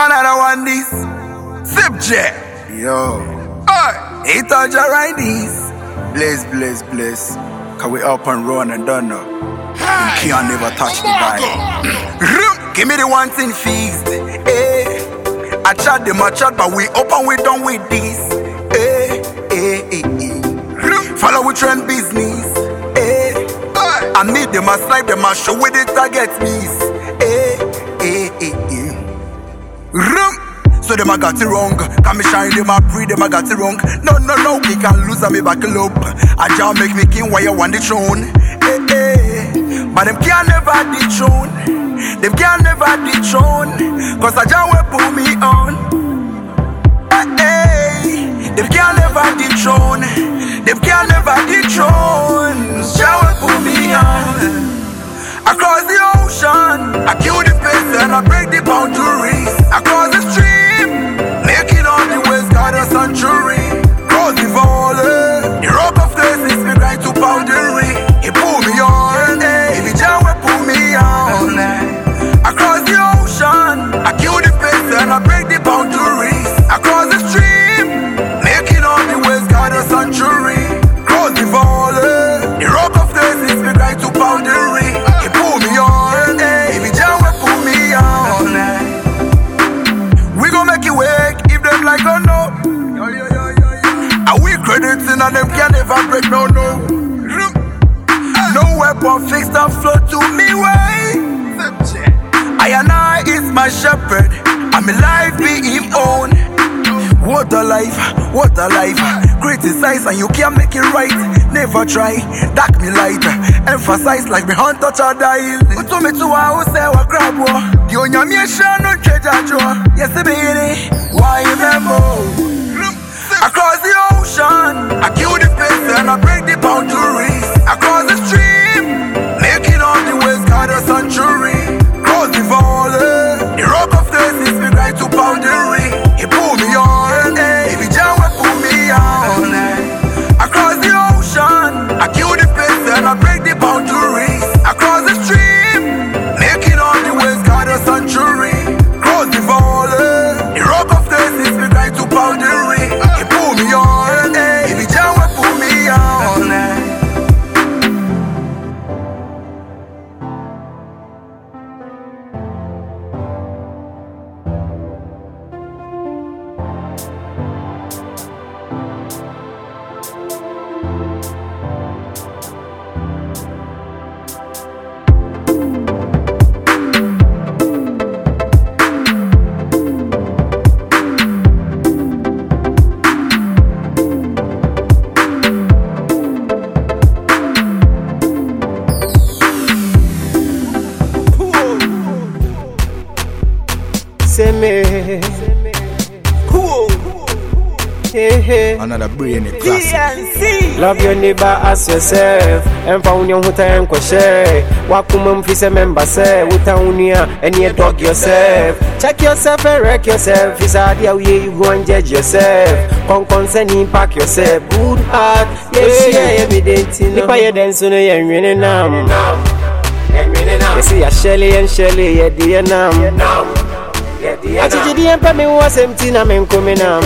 Another one this. Zip jet. Yo. Hey, he touch your right this. Blaze, blaze, bless. Cause we up and run and done now. You can't never touch the vibe. Give me the one thing fixed. Hey. Eh. I chat them, I chat, but we up and we done with this. Hey, hey, hey, hey. Follow with trend business. Eh. Hey. I meet them, I snipe them, I show with it, I get miss. So them I got it wrong. Can me shine them I breathe them I got it wrong. No no no, we can lose and me back up. I just make me king while you want the throne. Hey, hey. But them can never dethrone. Them can't never dethrone. Cause I just will put me on. Hey, hey. Them can never dethrone. Them can never dethrone. Just will put me on. Across the ocean, I kill the pace and I break the boundaries. Across the stream, What a life, what a life. Criticize and you can't make it right. Never try, dark me light. Emphasize like me hunt touch or die. Uto me to a house, what crab war. The onya me shine no treasure drawer. Yes, baby, why remember? Across the ocean, I kill the pace and I break the boundaries. Across the stream, Another brainy classic. Love your neighbor as yourself. Emfa unya huta enkweshe. Wakuma mfise member say. Uta unia and you dog yourself. Check yourself and wreck yourself. Is a dia way you go and judge yourself. Con concern impact yourself. Good heart. Yes, yeah, evident. Nipa ye dance no ye nwene nam. Yes, ya Shelly and Shelly ye di nam. Achijidi empa mi wa semti na me nkome nam.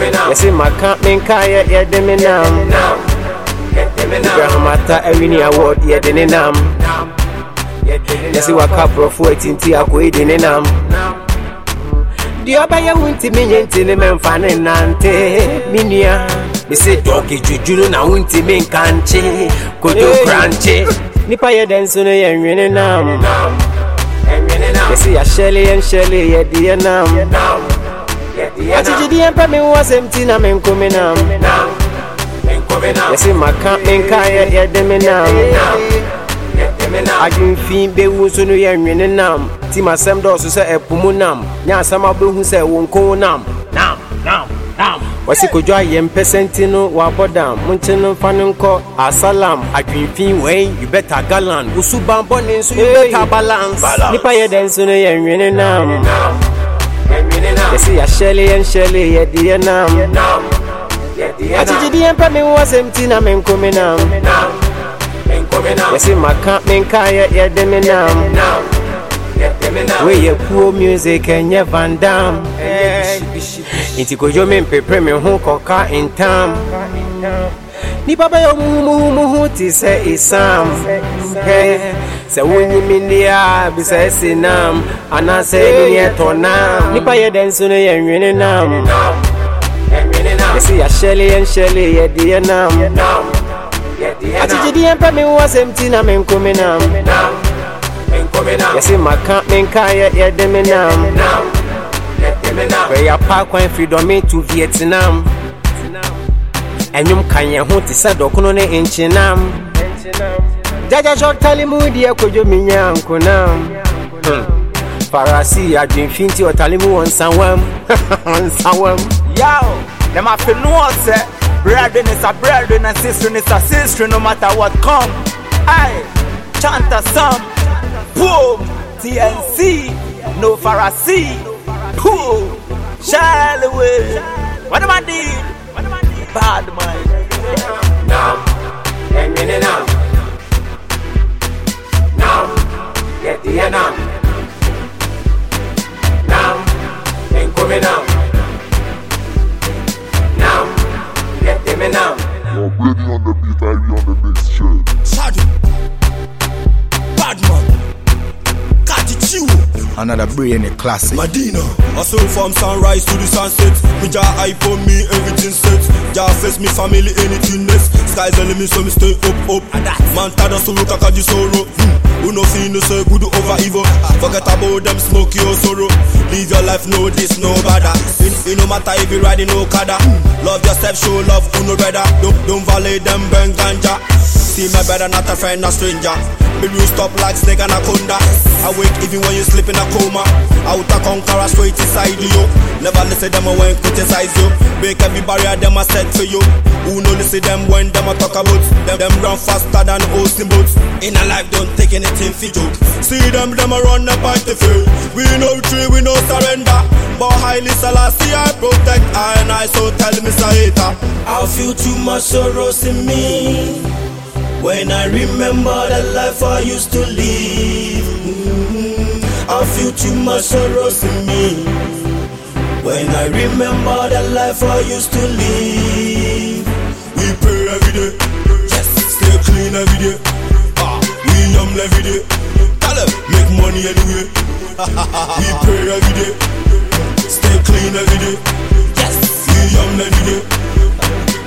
Yɛsi maka menka yɛ yɛde me nam Ibrahimata awini award yɛde ne nam Yɛsi waka borɔfo atinti akɔi de ne nam Deɛ ɔbɛyɛ wo ntimi nyɛ nti ne mɛmfa ne nante Me nua mese dɔge dwudwuru na wo ntimi nka nkye Kodo krankye Nipa yɛ dɛ nso no yɛ nwene nam Yɛsi yɛahyɛle yɛnhyɛle yɛde yɛ nam Achijidi empa mi wa semti na me nkome nam Yɛsi maka menka yɛ yɛde me nam adwemfi bɛwu nso no yɛ nwene nam tim asɛm dɔɔso sɛ ɛpo mu nam nyɛ asɛm a wobɛhu sɛ wo nko nam nam nam nam wɔsi kodwo ayɛ mpɛ sɛ nti no wabɔ dam monkye no mfa no nkɔ asalam? Adwemfi wɛn you better galan wo suban bɔne nso you better balance. Nipa yɛ dɛ nso no yɛ nwene nam yɛsi yɛahyɛle yɛnhyɛle yɛde yɛ nam. Agyegyedi yɛmpɛ me wo asɛm ti na menkome nam. Yɛsi maka menka yɛ yɛde me nam. Woyɛ puo music ɛnyɛ vandam nti kodwo me mpepere me ho kɔka ntam nipa bɛyɛ muhumuhumuhu te sɛ esam sɛ wonyimi nne a bisa ɛsi nam. Anaasɛ ɛni ɛtɔ nam. Nipa yɛ dɛ nso no yɛ nwene nam yɛsɛ yɛahyɛle yɛnhyɛle yɛde yɛ nam. Akyegyedi yɛmpɛ me wo asɛm ti na menkome nam. Yɛsɛ maka menka yɛ yɛde me nam. bɛyɛ kwan firi dɔme to vietnam ɛnwom ka yɛn ho te sɛ dɔkono ne nkyenam gyagya sɔ tale mu deɛ kodwo menya nkonam Hmm. farasi adwemfi nti ɔtale mu wɔ nsawam nsawam Yo, them have to know say bread is a bread and sister is a sister no matter what come. Aye, chant a song. Boom, TNC, no Pharisee. Boom, shall away. What am I need? Bad man. nam ɛnwene nam nam yɛdeɛ nam nam nkome nam. Nam yɛdeme nam. Yo, Brady on the beat, I be on the mix, shit. Another brain a classic. Medina. Hustle from sunrise to the sunset. Me ja hype for me, everything set. Ja face me family, anything next. Sky's the limit, so me stay up, up. Man, tada so look at the sorrow. Hmm. Who no feel no say good over evil. Forget about them smoke your sorrow. Live your life, no this, no bother. It, it no matter if you riding no kada. Love yourself, show love, who no better. Don't, don't violate them, bang ganja. See my brother, not a friend, a stranger. Baby, you stop like snake anaconda. Awake even when you sleep in a coma. Out a conqueror straight inside you. Never listen them when criticize you. Break every barrier them a set for you. Who no listen them when them a talk about them? Them run faster than hosting boats. In a life, don't take anything for joke. See them, them a run up at the field. We no retreat, we no surrender. But Haile Selassie, I protect I and I. So tell me, Saita. I feel too much sorrows in me. When I remember the life I used to live, mm, I feel too much sorrows in me. When I remember the life I used to live, we pray every day, yes, stay clean every day. Ah, we yum every day, tell make money anyway. we pray every day, stay clean every day, yes, we yum every day,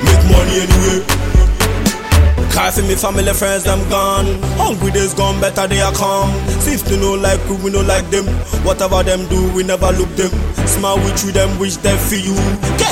make money anyway. Cry for me family, friends, them gone. Hungry days gone, better they are come. Seems to know like we, we know like them. Whatever them do, we never look them. Smile with you, them wish them for you.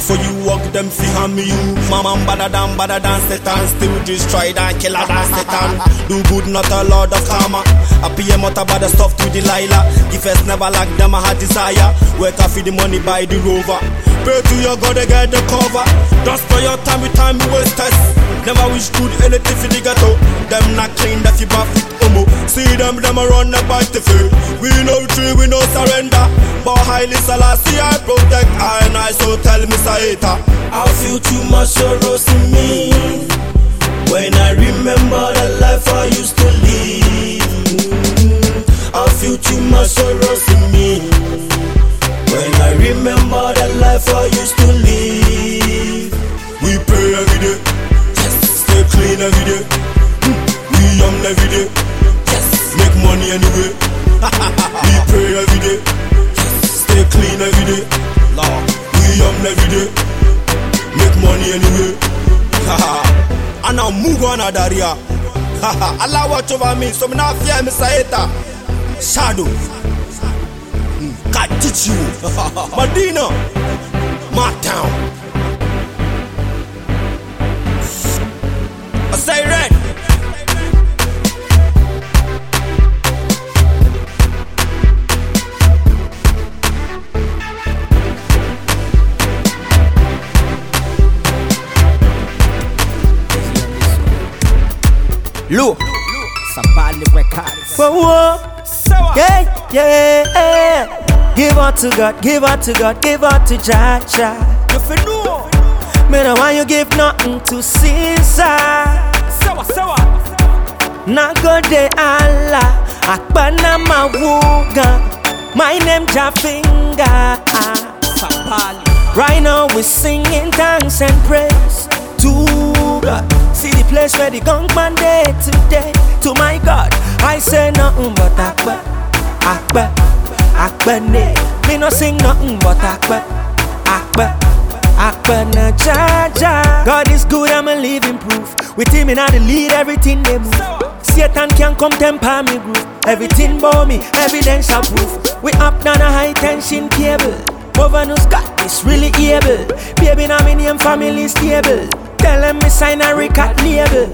For you, walk them fi harm you. Mama better than better than Satan. Still destroy than killer than Satan. Do good, not a lord of karma. I pay a mother by the stuff to Delilah. Give us never like them, I had desire. Work off the money, buy the rover. Pray to your God, to get the cover. Don't spend your time with time, you waste test. Never wish good anything for the ghetto. Them not clean, that you bath with homo. See them, them a run about the field. We no retreat, we no surrender. But Haile Selassie, I protect I and I, so tell me, Saita. I feel too much sorrows in me. When I remember the life I used to live. I feel too much sorrows in me. When I remember the life I used to live. We pray every day. Yes. Stay clean every day. Mm. We yum every day. Yes. Make money anyway. we pray every day. Yes. Stay clean every day. Lord. We yum every day. Make money anyway. and now move on Adaria. Allah watch over me, so me not fear me Saeta. Shadow. Mm. God teach you. Medina. My town. I say red. Look, Sabali Records. Whoa, whoa. Yeah, yeah. Give out to God, give out to God, give out to Jah Jah. You fi know. Me no want you give nothing to Caesar. Sawa sawa. Na go de Allah, akbana ma Awuga. My name Jafinga. Sabali. Right now we singing thanks and praise to God. See the place where the gunman day today. To my God, I say nothing but Akbar, Akbar, Akbar ne. Me no sing nothing but Akbar. Akbar na jaja. God is good, I'm a living proof. With him in the lead, everything they move. Satan can come temper me groove. Everything about me, evidential proof. We up down a high tension cable. Governors got this really able. Baby, now me name family stable. Tell them me sign a record label.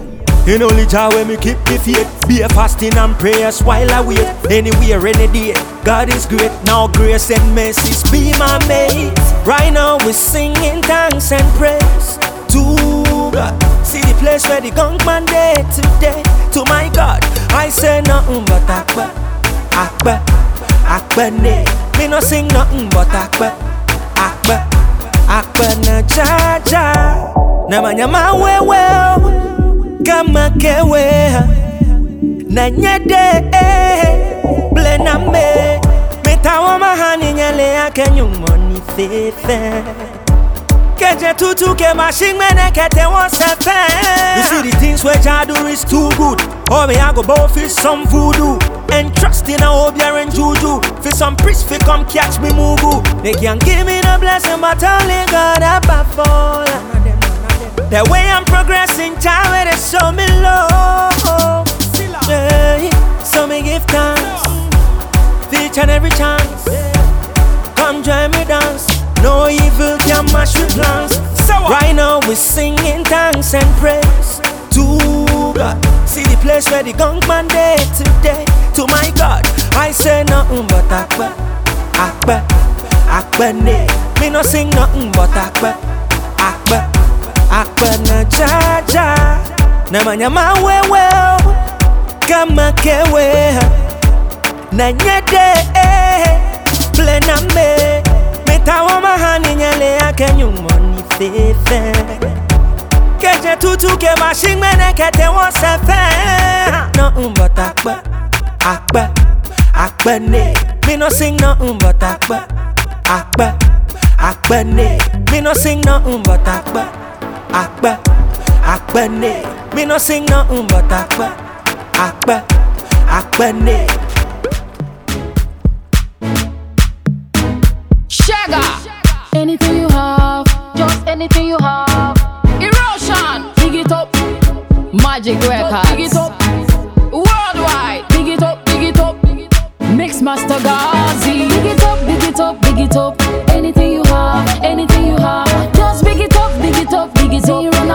In only Jah when me keep the faith. Be a fasting and prayers while I wait. Anywhere, any day. God is great. Now grace and mercy be my mate. Right now we singing thanks and praise To God. See the place where the gunk man day today. To my God I say nothing but Akbar Akbar Akbar ne. Me no sing nothing but Akbar Akbar Akbar na jaja Nama nyama wewe kama kewe na nyede eh, ble na me metawa mahani nyale yake nyumoni fefe keje tutu ke machine mene kete won you see the things where Jah do is too good. Oh me I go bow for some voodoo. And trust in a obiar and juju. For some priest fi come catch me mugu. They can give me the blessing but only God above fall the way I'm progressing, time it is show me love. Yeah, so me give thanks each and every chance. Come join me dance. No evil can mash with plans. Right now we singing thanks and praise to God. See the place where the gunman day today. To my God, I say nothing but Akbar, Akbar, Akbar. Me no sing nothing but Akbar. Akbar na jaja. Na manyama wewe kama kewe. Na nyede eh. ble na me metawa mahani nyale yake nyumoni fefe. Keje tutu ke machine mene kete won sefe. No but Akbar Akbar Akbar ne. Me no sing no but Akbar Akbar Akbar ne. Me no sing no but Akbar Akbar, Akbar ne Me no sing nothing but Akbar, Akbar, Akbar ne Shagger. Anything you have, just anything you have. Erosion. Dig it up. Magic Records. Dig it up. Worldwide. Dig it up, dig it up. Mix Master Garzy. Dig it up, dig it up, dig it up.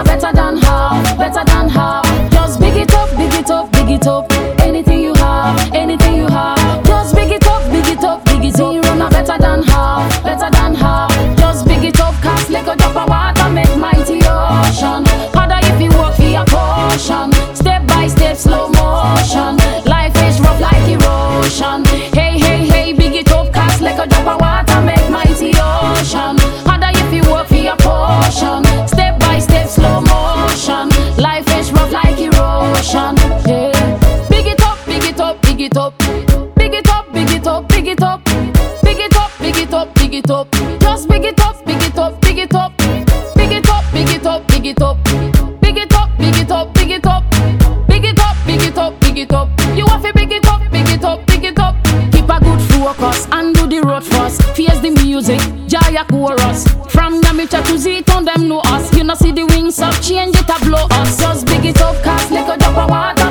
It up. You run a better than half, better than half. Just big it up, big it up, big it up. Anything you have, anything you have. Just big it up, big it up, big it up. You run a better than half, better than half. Just big it up, cast like a drop of water, make mighty ocean. Harder if you work for your portion. Step by step, slow Just big it up, big it up, big it up. Big it up, big it up, big it up. Big it up, big it up, big it up. Big it up, big it up, big it up. You have to big it up, big it up, big it up. Keep a good focus and do the road first. Face the music, Jaya chorus. From Yamicha to Zeton, them know us. You know see the wings up, change it a blow us. Just big it up, cast like a drop of water,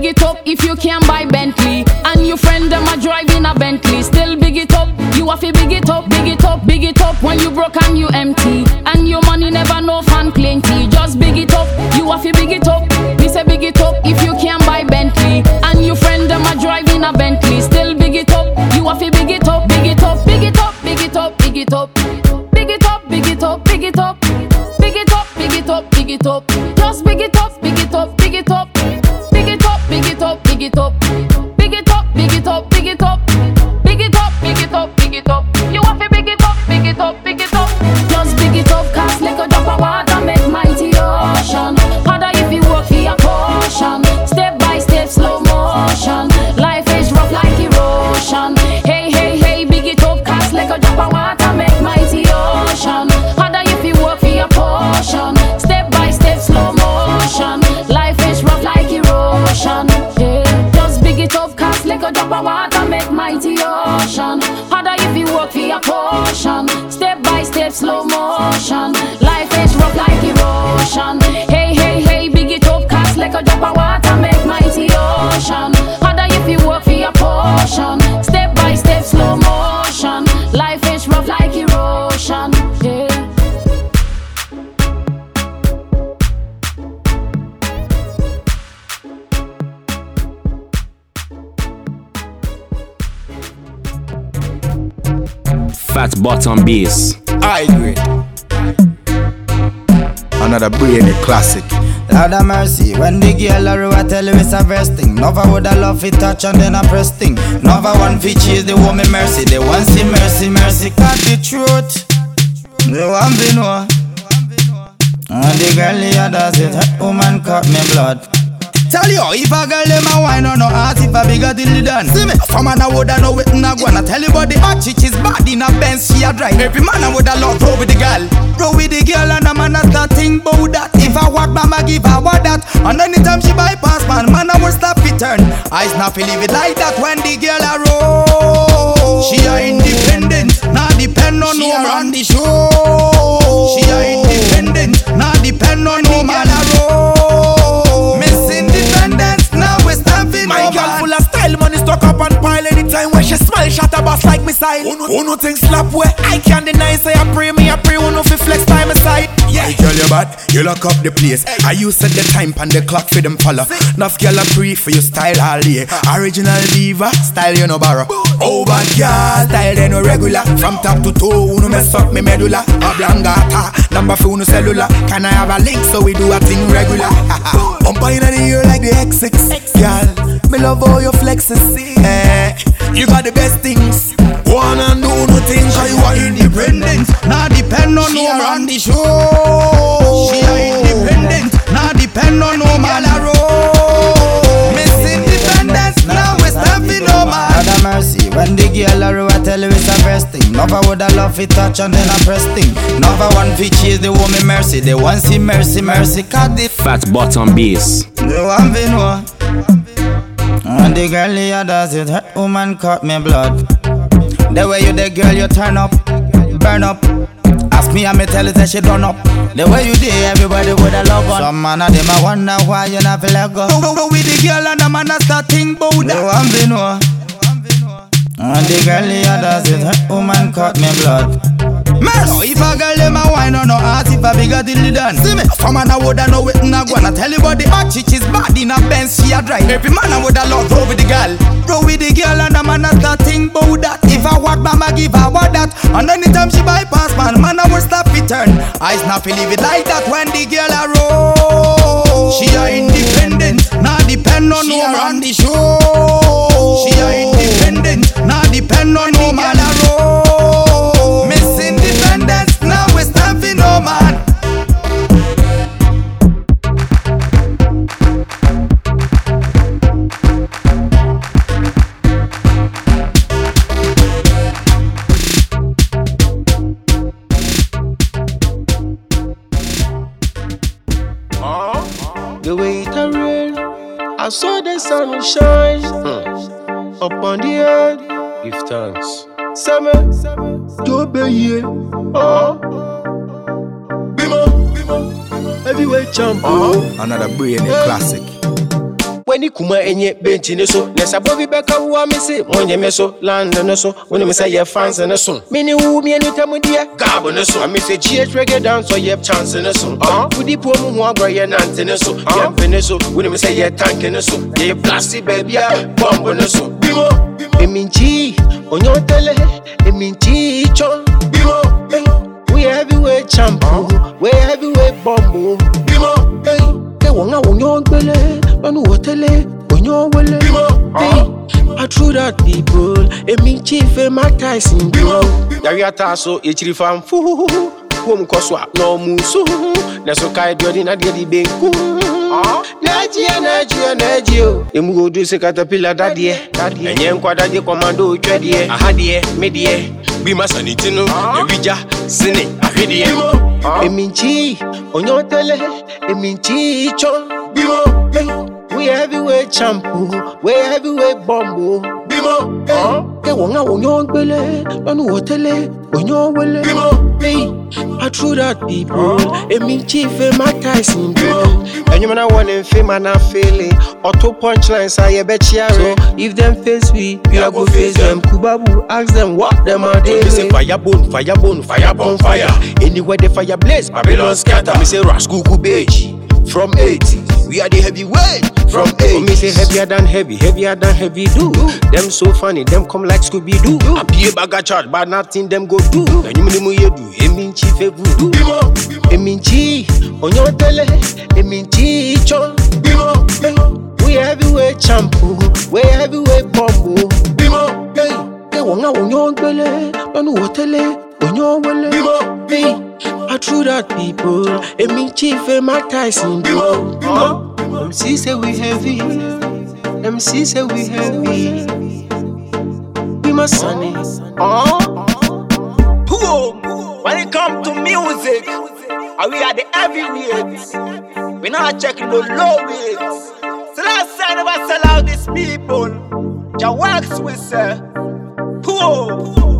big it up if you can buy Bentley. And your friend them a driving a Bentley. Still big it up, you have to big it up, big it up, big it up. When you broke and you empty, and your money never no fan plenty. Just big it up, you have to big it up. Me say big it up if you can buy Bentley. And your friend them a driving a Bentley. Still big it up, you have to big it up, big it up, big it up, big it up, big it up, big it up, big it up, big it up, big it up, big it up, big it up. It up, bottom bass. I grade. Another brainy classic. Lord have mercy, when the girl a row, I tell you it's a verse thing. Never would I love it touch and then I press thing. Never one fi chase the woman mercy. They want see mercy, mercy cut the truth. They want be know. And the girl here does it, woman cut me blood. Tell you, if a girl dem a wine on no ass, if a bigger till the done. See me, some man a woulda know it na go and I tell you about the hot chick is bad in a Benz, she a drive. Every man a woulda love roll with the girl, roll with the girl and a man a start think bout that. If I walk, mama give her what that, and anytime she bypass man, man a will stop it turn. Eyes not feel leave it like that when the girl a roll. She a independent, not depend on no man. She a run the show. She a independent, not depend on no man a roll. Money stuck up and pile anytime when she smile, shot a boss like missile. Uno, uno thing slap where I can't deny, say I pray me, I pray uno fi flex time aside. Yeah, My girl, you bad, you lock up the place. I you set the time and the clock for them follow. Enough girl a pre for your style all day. Original diva, style you no borrow. Oh bad girl, style they no regular. From top to toe, uno mess up me medulla. Oblongata, number for no cellular. Can I have a link so we do a thing regular? Umpa inna the ear like the X6. Girl, me love how you flexes. Eh, you got the best things. One and do no things, cause you are independent. Not depend on She no man. the show. She a independent, not depend on no man. Miss Independence, now we stand for no man. Have mercy, when the girl a row, I tell you it's a verse thing. Never would I love it touch and then I press thing. Never one fi chase the woman mercy. They want see mercy, mercy cut the Fat bottom bass. They want fi know. And the girl here does it, that woman cut me blood. The way you the girl, you turn up, burn up. Ask me, I me tell it that she done up. The way you did, everybody would have love on. Some man of them, I wonder why you not feel like go. Go, go with the girl and the man a start think bout that. They want fi know. And the girl here does it, that woman cut me blood. Mercy. If a girl dem a wine on no ass, if a bigger till the done. See me, some man a woulda know it and I tell you about the hot chick is bad in a Benz, she a drive. Every man a woulda love roll with the girl, roll with the girl and a man a start think bout that. If I walk, mama give her what that, and anytime she bypass man, man a will stop it turn. Not feel leave it like that when the girl a roll. She a independent, not depend on She no a run the show. She a independent, not depend on no man The way it a rain, I saw the sun shine hmm. upon the earth. Give thanks. Summer, Jobe ye, oh, Bimo, Bimo, heavyweight champion. Oh, another brainy classic. W'ani kuma enye benchi ne so na sɛ bobi bɛka wo a me se monyɛ me so land no so wonim sɛ yɛ fans ne so mene wo mienu tam deɛ gab ne so ame sɛ gs reggae dance yɛ chance ne so wodi puo mu ho agorɔ yɛ nante ne so yɛmpe ne so wonim sɛ yɛ tanke ne so yɛyɛ blase baabia bɔmbo ne so bimo. Eminchi onyɛ ɔtɛlɛ eminchi chɔ bimo we heavyweight champion. We heavyweight bomb bimo wọn àwọn yàn gbélé mẹnu wọtẹlẹ òyàn wọlé. I threw that people, èmi chief Emma Tyson bímọ. Yàrá ata so ètìrì fan fúhúhú, wọ́n kọ́ so àná ọmú sùn, lẹ́sùn ká ẹ̀dí ọdún náà díẹ̀ di bẹ́ẹ̀kú. N'ejiye n'ejiye n'eji o. Emu go do se caterpillar dadeɛ. Ɛnyɛ nkwa dadeɛ kɔmando twɛdeɛ. Ahadeɛ, medeɛ bí má sàn ní tinú ẹ̀rí já sínú àfihàn ẹ̀. èmi ń jí ọ̀yàn tẹ́lẹ̀ èmi ń jí ìjọ bímọ. we heavyweight champ we heavyweight bomb. Hey Ke wonga wonyo gbele Lọ́nu wọ́tẹ́lẹ̀, onyo wele Bimo, hey I true that people Eminchi, fe ma Tyson bro Enyuma na one in fame and I feel it. Auto punchlines I yeah bet you So if them face we, we are go face them. Kubabu ask them what them are they. They say fire bone, fire bone, fire bone, fire. Anywhere the fire blaze, Babylon scatter. Me say Rascal Kubeji from 80. We are the heavyweight from 80. Me say heavier than heavy, heavier than heavy do. Them so funny, them come like Scooby Doo. I bag a charge, but nothing them go do. And you me you do, eminchi fe voodoo. Eminchi, onyo tele, eminchi chon. Hey, We heavyweight champion, we heavyweight bombo. Hey, hey, wonga wonyo gbele, lọ́nu wọ́tẹ́lẹ̀, onyo wele. Hey, I true that people, eminchi fe ma Tyson bro. Them see say we heavy, see say we heavy. We must sunny. Boom. When it come to music, uh, we are the heavyweights. We not checking the low weights. So last time never sell out these people. Ja works with say, Boom.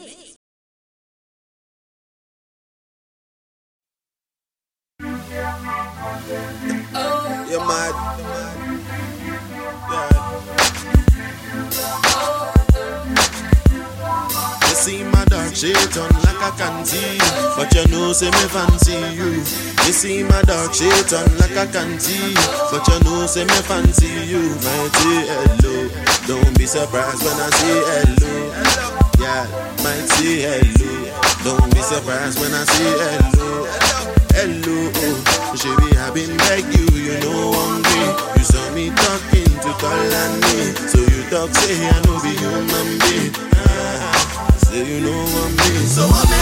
panty. But you know, say me fancy you. You see my dark shade on like a canty. But you know, say me fancy you. Mighty hello. Don't be surprised when I say hello. Yeah, mighty hello. Don't be surprised when I say hello. Hello, oh, baby, I've been like you, you know I'm me. You saw me talking to call and me, so you talk say I know be human being. Ah, say you know I'm me. So I'm me.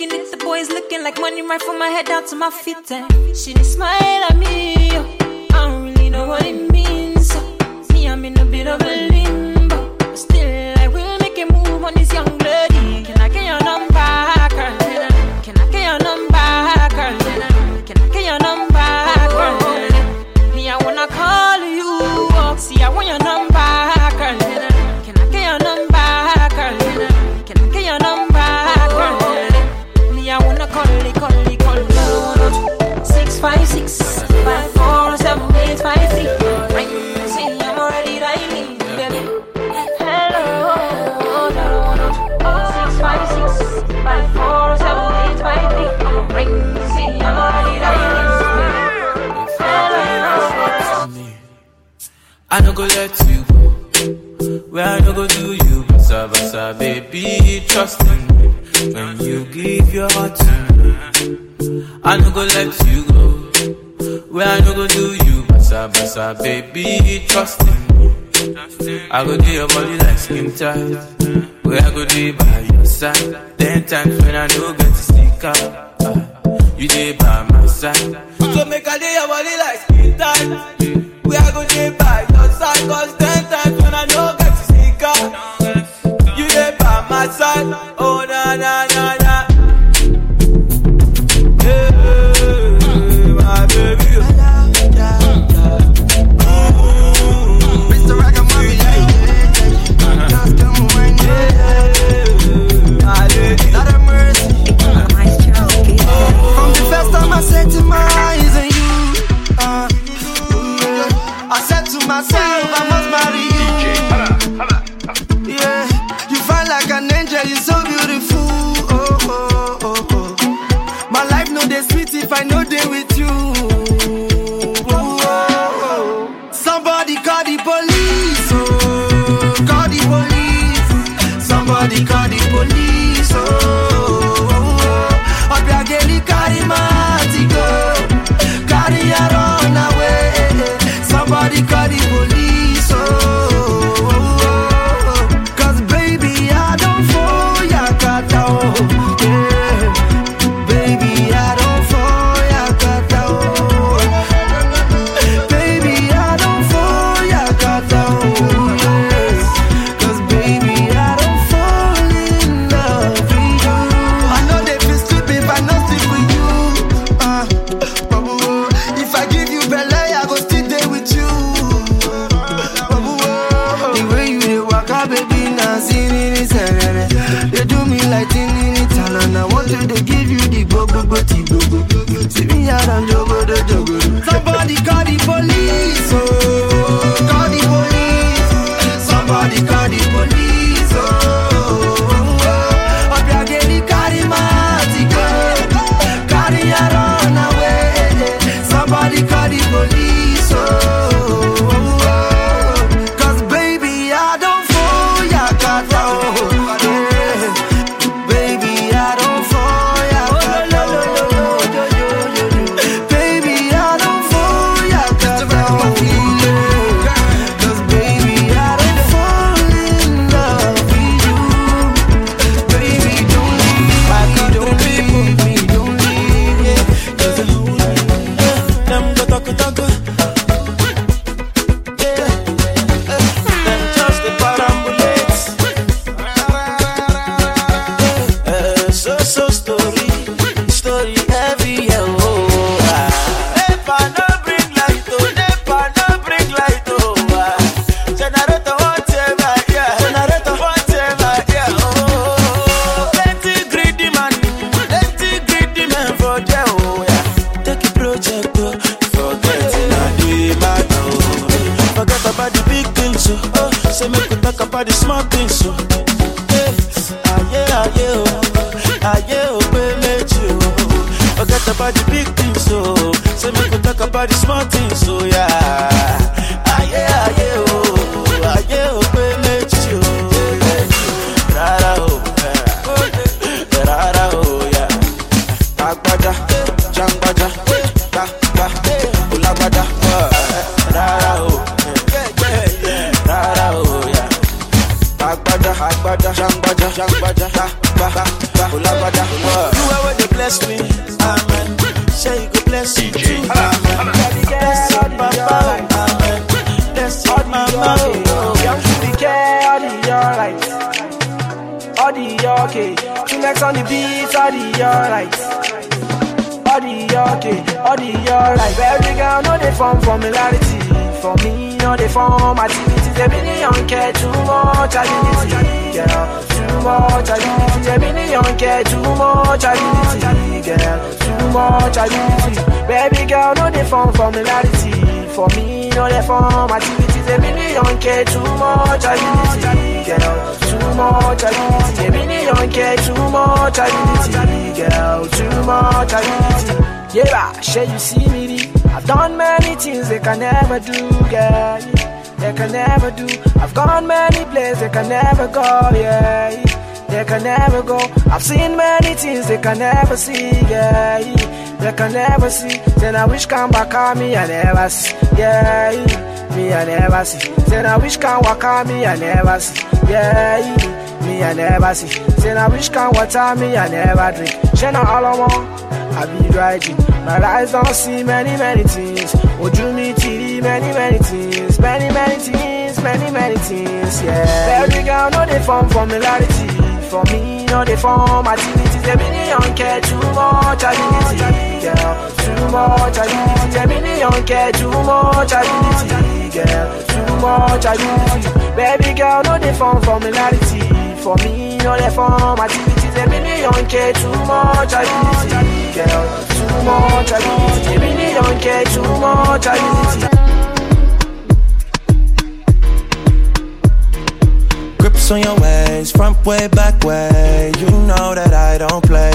looking at the boys looking like money right from my head down to my feet. And she didn't smile at me. Oh. I don't really know what it means. Oh. So, me, I'm in a bit of a I go do your body like skin tight. We I go do by your side. Ten times when I know get to stick up, Uh, you did by my side. So make I do your body like skin tight. We I go do by your side. Cause ten times when I know get to stick up, You did by my side. Oh, na na na. All the okay, all the alright. Every girl know they form familiarity. For me, know they form activities. Really don't care too much ability, girl. Too much ability. Really don't care too much ability, girl. Too much ability. Baby girl, know they form familiarity. For me, know they form activities. Really don't care too much ability, girl. Too much ability. Really don't care too much ability, girl. Too much I. Yeah, sure you see me. I've done many things they can never do, girl. They can never do. I've gone many places they can never go, yeah. They can never go. I've seen many things they can never see, yeah. They can never see. Then I wish come back on me, I never see, yeah. Me, I never see. Then I wish can walk on me, I never see, yeah. Me, I never see. Then I wish can water me, I never drink. Share not all I want. I be driving. My eyes don't see many, many things. Would you me TV, many, many things. Many, many things, many, many things, yeah. Every girl know they form familiarity. For me, know they form activities. They really don't care too much ability, girl. Too much ability. They really don't care too much ability, girl. Too much ability. Baby girl, know they form familiarity. For me, know they form activities. They really don't care too much ability, girl. Too much ability. They really don't care too much ability. Grips on your ways, front way, back way. You know that I don't play.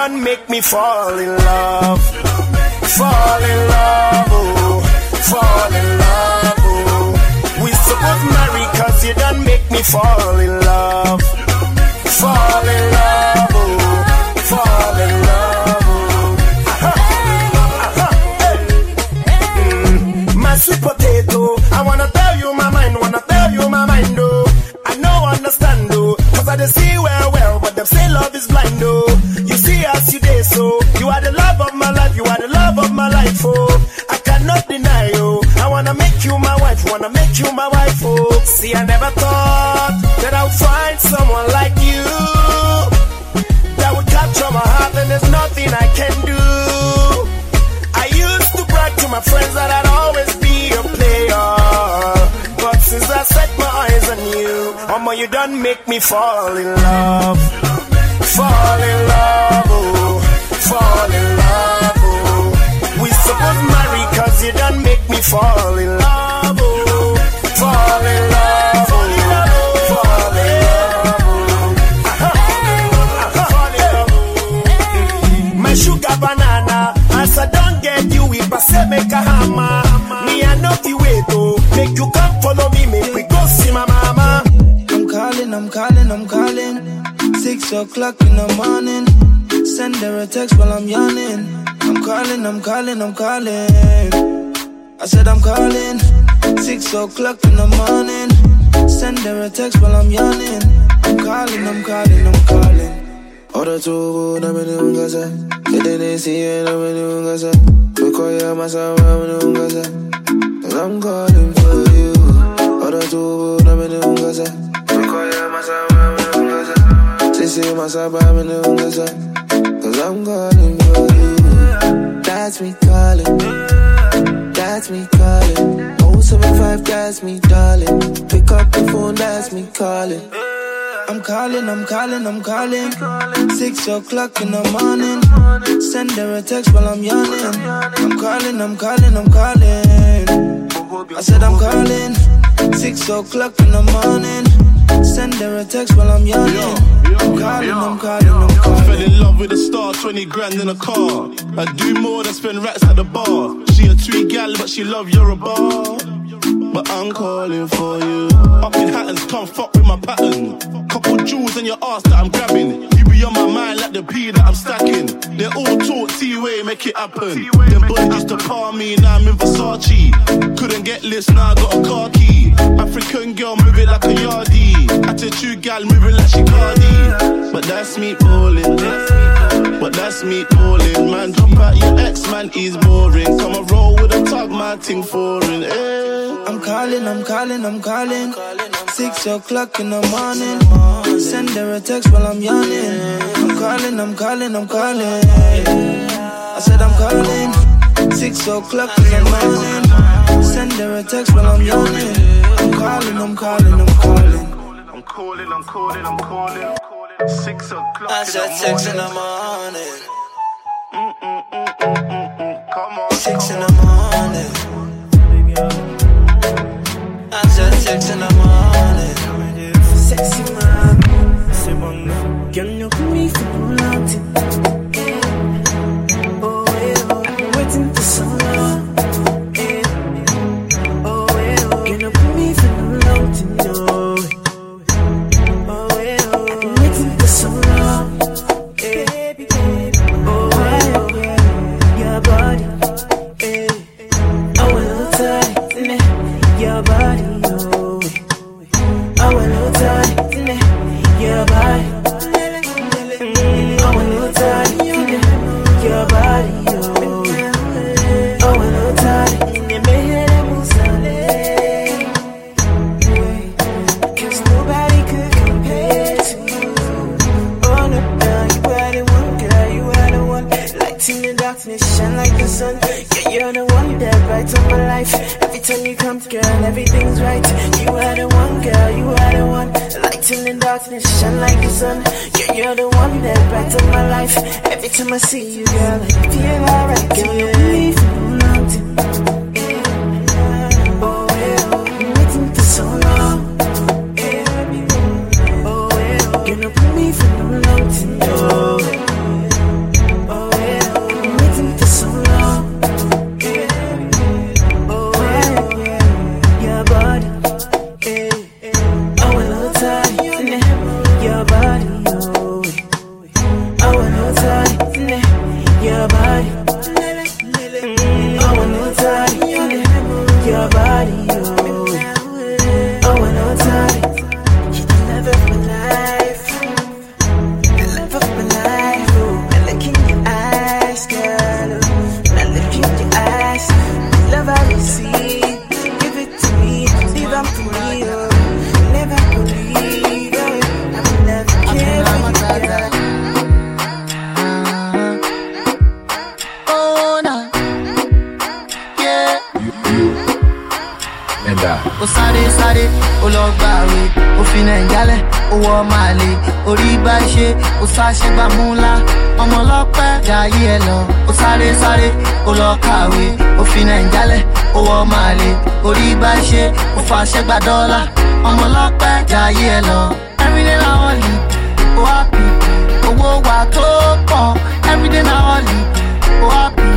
Done make me fall in love. Fall in love, oh. Fall in love, oh. We supposed marry cause you done make me fall in love. Fall in love, oh. Fall in love, oh. Aha. Aha. Hey. Mm. My sweet potato, I wanna tell you my mind, wanna tell you my mind, oh. I know understand, oh. Cause I just see well, well, but them say love is blind, oh. My life, you oh. I cannot deny night, oh. I wanna make you my wife, wanna make you my wife, oh. See, I never thought that I would find someone like you that would capture my heart, and there's nothing I can do. I used to brag to my friends that I'd always be a player, but since I set my eyes on you, Mama, you done make me fall in love, fall in love, oh, fall in love. We supposed marry 'cause you done make me fall in love, oh, fall in love, oh, fall in love. Oh. Oh. My sugar banana, as I don't get you, if I say make a hammer, me I know the way to make you come follow me, make we go see my mama. I'm calling, I'm calling, I'm calling. Six o'clock in the morning. Send her a text while I'm yawning. I'm calling, I'm calling, I'm calling. I said I'm calling. Six o'clock in the morning. Send her a text while I'm yawning. I'm calling, I'm calling, I'm calling. Ora tu na me nungaza. Kede si na me nungaza. Bukoya masa na me nungaza. Cause I'm calling for you. Ora tu na me nungaza. Bukoya masa na me nungaza. Sisi masa nungaza. Cause I'm calling for you. That's me calling. That's me calling. 075, that's me darling. Pick up the phone, that's me calling. I'm calling, I'm calling, I'm calling. Six o'clock in the morning. Send her a text while I'm yawning. I'm calling, I'm calling, I'm calling. I said I'm calling. Six o'clock in the morning. Send her a text while I'm yawning. Fell in love with a star, 20 grand in a car. I do more than spend racks at the bar. She a twee gal, but she love Yoruba. But I'm calling for you. Up in Hattons, come fuck with my pattern. Couple jewels in your ass that I'm grabbing. You be on my mind like the P that I'm stacking. They all talk T-way, make it happen. Them boys used to par me, now I'm in Versace. Couldn't get list, now I got a car key. African girl moving like a yardie. Attitude gal moving like she Cardi. But that's me balling. But that's me balling, man. Drop out your ex, man, he's boring. Come and roll with a tug, man, ting foreign. Eh. I'm calling, I'm calling, I'm calling. Six o'clock in the morning. Send her a text while I'm yawning. I'm calling, I'm calling, I'm calling. I said I'm calling. Six o'clock in the morning. Send her a text while I'm yawning. I'm calling, I'm calling, I'm calling. I'm calling, I'm calling, I'm calling. Six o'clock. I in said six in morning. the morning. Come on. Six in the morning. I said six in the morning. Sexy man, c'est bon. Girl, you put see you, girl, I feel alright. Girl, you believe in ọmọ ọlọ́pẹ́ jayé ẹ lọ. Everyday na holiday. Ó happy owó wa tó pọ̀. Everyday na holiday. Ó happy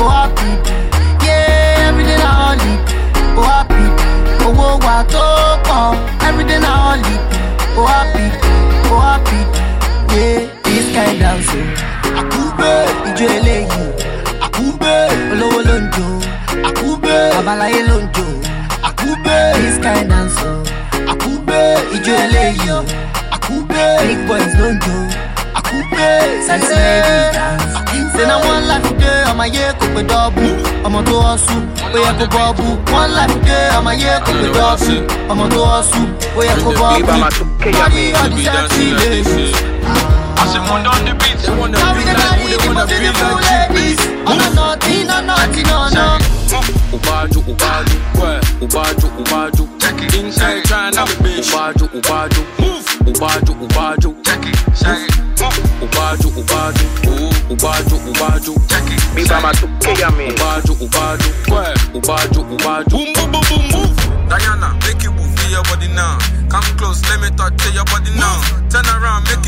ó happy yeah everyday na holiday. Ó happy owó wa tó pọ̀. Everyday na holiday. Ó happy ó happy yeah this kind dance. O àkúgbé ìjọ eléyìí. Àkúgbé olówó ló ń jó. Àkúgbé babaláyé ló ń jó. Àkúgbé this kind dance. o ìjọ eléyìí. Àkúgbé big boys ló ń jó àkúgbé sexy ladies dance. ṣe na one life dey ọmọ ayé kò pé dọ́ọ̀bù ọmọ tó ọ̀ṣù ó yẹ kó bọ́ọ̀bù one life dey ọmọ ayé kò pé dọ́ọ̀bù ọmọ tó ọ̀ṣù ó yẹ kó bọ́ọ̀bù body all the ladies. Every day I need the most beautiful ladies. No naughty, no naughty, no no. Ubaju, ubaju, where? Ubaju, ubaju, check it. Inside China, ubaju, ubaju, move. Ubaju, ubaju, check it. It. Ubaju, ubaju, ooh. Ubaju, ubaju, check it. Me mama to kill me. Ubaju, ubaju, where? Ubaju, ubaju, boom, boom, boom, boom, move. Diana, make you move your body now. Come close, let me touch your body now. Turn around, make